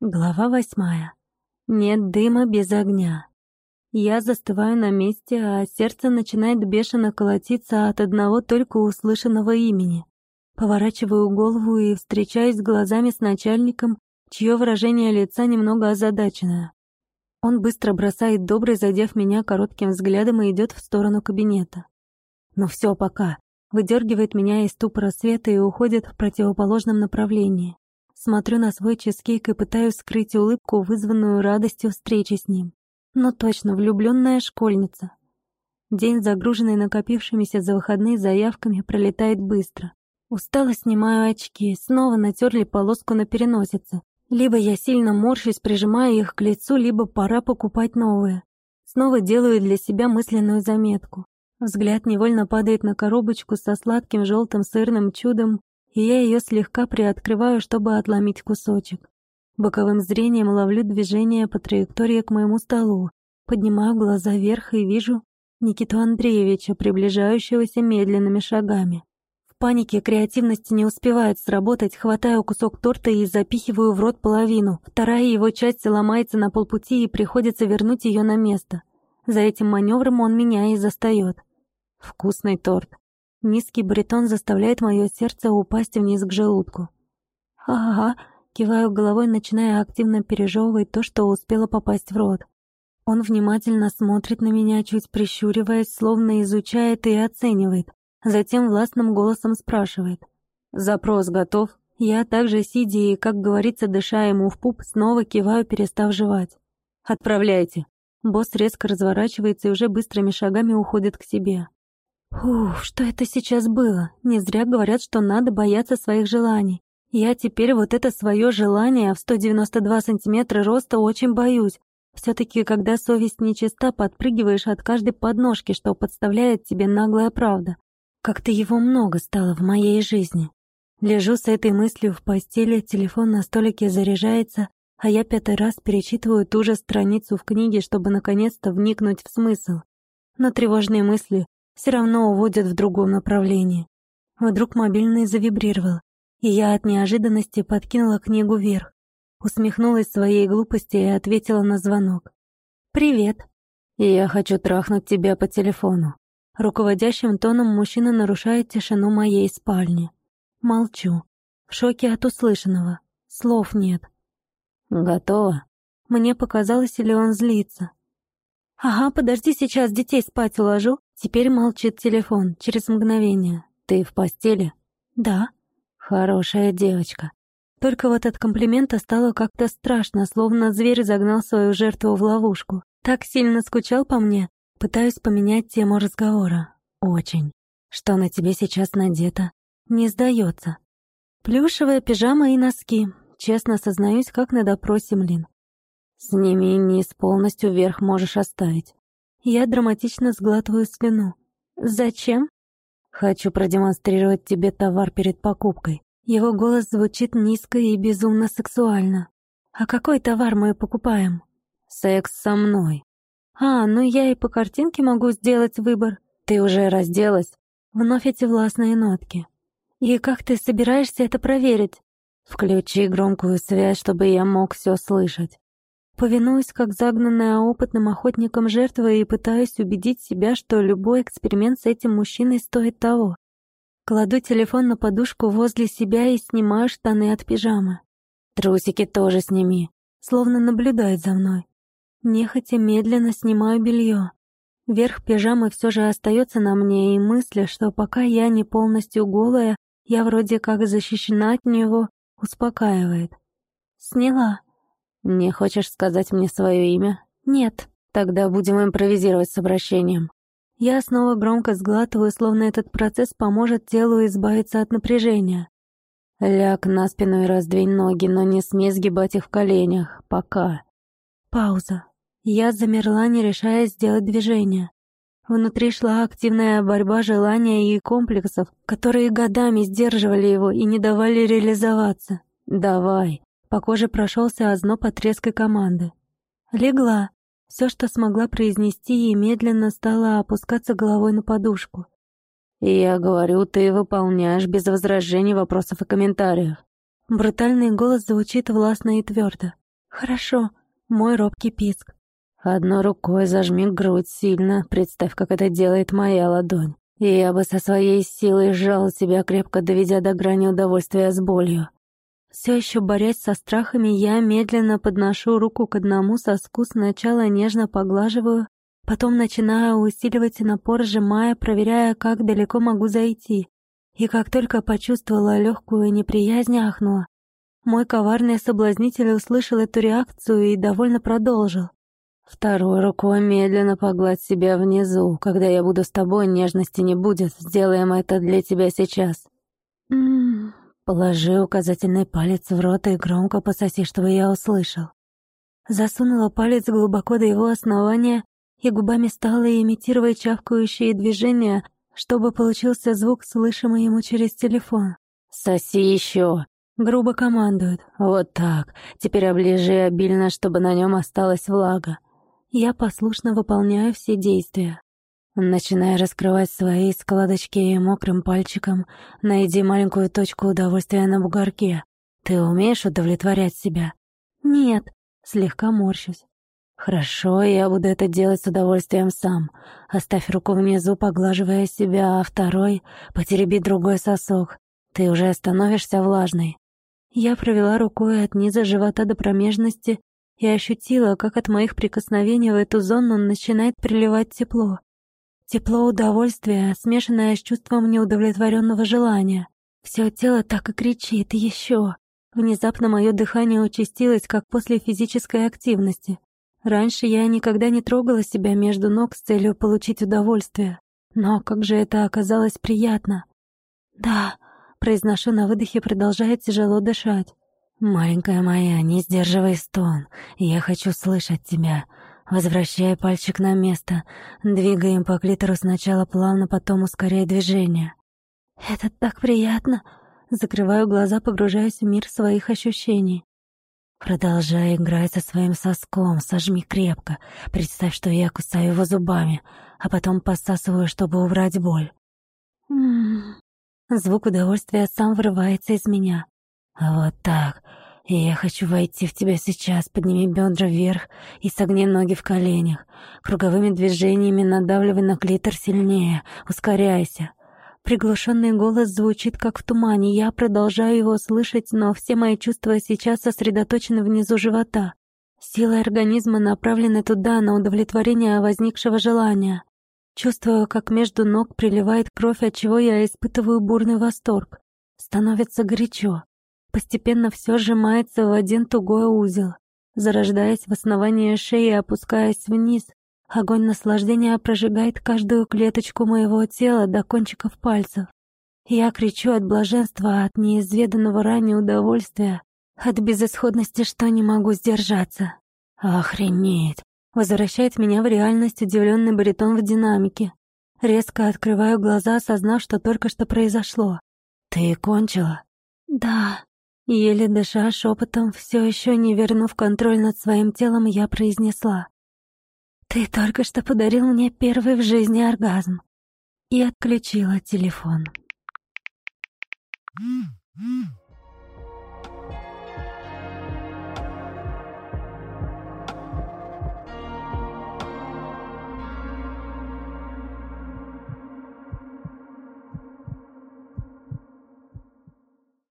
Глава восьмая. Нет дыма без огня. Я застываю на месте, а сердце начинает бешено колотиться от одного только услышанного имени. Поворачиваю голову и встречаюсь глазами с начальником, чье выражение лица немного озадаченное. Он быстро бросает добрый, задев меня коротким взглядом и идет в сторону кабинета. Ну все, пока. Выдергивает меня из ступора света и уходит в противоположном направлении. Смотрю на свой чизкейк и пытаюсь скрыть улыбку, вызванную радостью встречи с ним. Но точно, влюбленная школьница. День, загруженный накопившимися за выходные заявками, пролетает быстро. Устало снимаю очки, снова натерли полоску на переносице. Либо я сильно морщусь, прижимая их к лицу, либо пора покупать новые. Снова делаю для себя мысленную заметку. Взгляд невольно падает на коробочку со сладким желтым сырным чудом, и я ее слегка приоткрываю, чтобы отломить кусочек. Боковым зрением ловлю движение по траектории к моему столу, поднимаю глаза вверх и вижу Никиту Андреевича, приближающегося медленными шагами. В панике креативности не успевает сработать, хватаю кусок торта и запихиваю в рот половину. Вторая его часть ломается на полпути и приходится вернуть ее на место. За этим маневром он меня и застает. Вкусный торт. Низкий баритон заставляет мое сердце упасть вниз к желудку. «Ага», — киваю головой, начиная активно пережевывать то, что успело попасть в рот. Он внимательно смотрит на меня, чуть прищуриваясь, словно изучает и оценивает. Затем властным голосом спрашивает. «Запрос готов?» Я также, сидя и, как говорится, дыша ему в пуп, снова киваю, перестав жевать. «Отправляйте». Босс резко разворачивается и уже быстрыми шагами уходит к себе. Ух, что это сейчас было? Не зря говорят, что надо бояться своих желаний. Я теперь вот это свое желание в 192 сантиметра роста очень боюсь. все таки когда совесть нечиста, подпрыгиваешь от каждой подножки, что подставляет тебе наглая правда. Как-то его много стало в моей жизни. Лежу с этой мыслью в постели, телефон на столике заряжается, а я пятый раз перечитываю ту же страницу в книге, чтобы наконец-то вникнуть в смысл. Но тревожные мысли все равно уводят в другом направлении. Вдруг мобильный завибрировал, и я от неожиданности подкинула книгу вверх, усмехнулась своей глупости и ответила на звонок. «Привет». «Я хочу трахнуть тебя по телефону». Руководящим тоном мужчина нарушает тишину моей спальни. Молчу. В шоке от услышанного. Слов нет. «Готово?» Мне показалось, или он злится. «Ага, подожди, сейчас детей спать уложу». Теперь молчит телефон, через мгновение. «Ты в постели?» «Да». «Хорошая девочка». Только вот от комплимента стало как-то страшно, словно зверь загнал свою жертву в ловушку. Так сильно скучал по мне. Пытаюсь поменять тему разговора. Очень. Что на тебе сейчас надето? Не сдается. Плюшевая пижама и носки. Честно сознаюсь, как на допросе, млин. Сними низ полностью вверх можешь оставить. Я драматично сглатываю слюну. Зачем? Хочу продемонстрировать тебе товар перед покупкой. Его голос звучит низко и безумно сексуально. А какой товар мы покупаем? Секс со мной. А, ну я и по картинке могу сделать выбор. Ты уже разделась? Вновь эти властные нотки. И как ты собираешься это проверить? Включи громкую связь, чтобы я мог все слышать. Повинуюсь, как загнанная опытным охотником жертва, и пытаюсь убедить себя, что любой эксперимент с этим мужчиной стоит того. Кладу телефон на подушку возле себя и снимаю штаны от пижамы. Трусики тоже сними, словно наблюдает за мной. Нехотя медленно снимаю белье. Верх пижамы все же остается на мне, и мысли, что пока я не полностью голая, я вроде как защищена от него, успокаивает. Сняла. «Не хочешь сказать мне свое имя?» «Нет». «Тогда будем импровизировать с обращением». Я снова громко сглатываю, словно этот процесс поможет телу избавиться от напряжения. Ляг на спину и раздвинь ноги, но не смей сгибать их в коленях. Пока. Пауза. Я замерла, не решаясь сделать движение. Внутри шла активная борьба желания и комплексов, которые годами сдерживали его и не давали реализоваться. «Давай», по коже прошелся озноб от резкой команды. Легла. Все, что смогла произнести, и медленно стала опускаться головой на подушку. «Я говорю, ты выполняешь без возражений, вопросов и комментариев». Брутальный голос звучит властно и твердо. Хорошо. Мой робкий писк. Одной рукой зажми грудь сильно, представь, как это делает моя ладонь. И я бы со своей силой сжал тебя, крепко доведя до грани удовольствия с болью. Все еще борясь со страхами, я медленно подношу руку к одному соску, сначала нежно поглаживаю, потом начинаю усиливать напор, сжимая, проверяя, как далеко могу зайти. И как только почувствовала легкую неприязнь, ахнула. Мой коварный соблазнитель услышал эту реакцию и довольно продолжил. Второй рукой медленно погладь себя внизу. Когда я буду с тобой, нежности не будет. Сделаем это для тебя сейчас. М-м. Положи указательный палец в рот и громко пососи, чтобы я услышал. Засунула палец глубоко до его основания и губами стала имитировать чавкающие движения, чтобы получился звук, слышимый ему через телефон. «Соси еще!» Грубо командует. «Вот так. Теперь оближи обильно, чтобы на нем осталась влага». Я послушно выполняю все действия. Начиная раскрывать свои складочки мокрым пальчиком, найди маленькую точку удовольствия на бугорке. Ты умеешь удовлетворять себя? Нет, слегка морщусь. Хорошо, я буду это делать с удовольствием сам. Оставь руку внизу, поглаживая себя, а второй потереби другой сосок. Ты уже становишься влажной. Я провела рукой от низа живота до промежности и ощутила, как от моих прикосновений в эту зону начинает приливать тепло. Тепло удовольствия, смешанное с чувством неудовлетворенного желания. Все тело так и кричит «Еще!». Внезапно мое дыхание участилось, как после физической активности. Раньше я никогда не трогала себя между ног с целью получить удовольствие. Но как же это оказалось приятно. «Да», — произношу на выдохе, продолжая тяжело дышать. «Маленькая моя, не сдерживай стон. Я хочу слышать тебя. Возвращай пальчик на место. Двигаем по клитору сначала плавно, потом ускоряй движение». «Это так приятно!» Закрываю глаза, погружаясь в мир своих ощущений. Продолжай играть со своим соском, сожми крепко. Представь, что я кусаю его зубами, а потом посасываю, чтобы убрать боль. Звук удовольствия сам вырывается из меня. Вот так. Я хочу войти в тебя сейчас. Подними бедра вверх и согни ноги в коленях. Круговыми движениями надавливай на клитор сильнее. Ускоряйся. Приглушенный голос звучит как в тумане. Я продолжаю его слышать, но все мои чувства сейчас сосредоточены внизу живота. Сила организма направлена туда, на удовлетворение возникшего желания. Чувствую, как между ног приливает кровь, от чего я испытываю бурный восторг. Становится горячо. Постепенно все сжимается в один тугой узел, зарождаясь в основании шеи и опускаясь вниз, Огонь наслаждения прожигает каждую клеточку моего тела до кончиков пальцев. Я кричу от блаженства, от неизведанного ранее удовольствия, от безысходности, что не могу сдержаться. Охренеть! Возвращает меня в реальность удивленный баритон в динамике. Резко открываю глаза, осознав, что только что произошло. «Ты кончила?» «Да». Еле дыша шепотом, все еще не вернув контроль над своим телом, я произнесла. «Ты только что подарил мне первый в жизни оргазм» и отключила телефон.